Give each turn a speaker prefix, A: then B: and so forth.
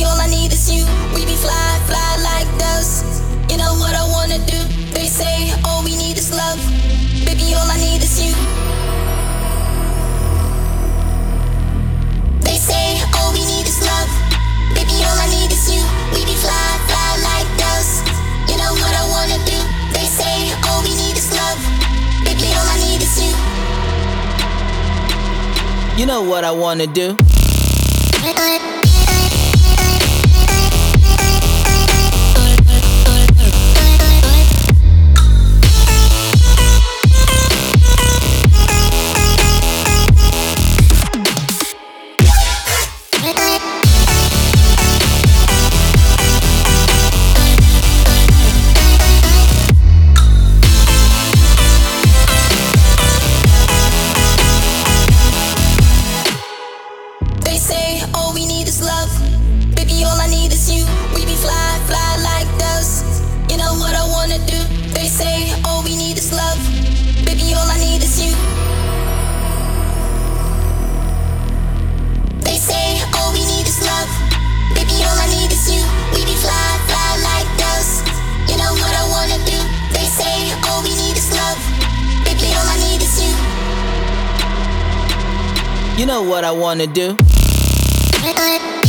A: Baby, all I need is you. We be fly, fly like dust. You know what I wanna do? They say all we need is love. Baby, all I need is you. They say all we need is love. Baby, all I need is you. We be fly, fly like dust. You know what I wanna do? They say all we need is love. Baby, all I need is you.
B: You know what I wanna do?
A: All we need is love. Baby, all I need is you. We be fly, fly like dust. You know what I wanna do? They say all we need is love. Baby, all I need is you. They say all we need is love. Baby, all I need is you. We be fly, fly like dust. You know what I wanna do? They say all we need is love. Baby, all I need is you.
B: You know what I wanna do?
A: え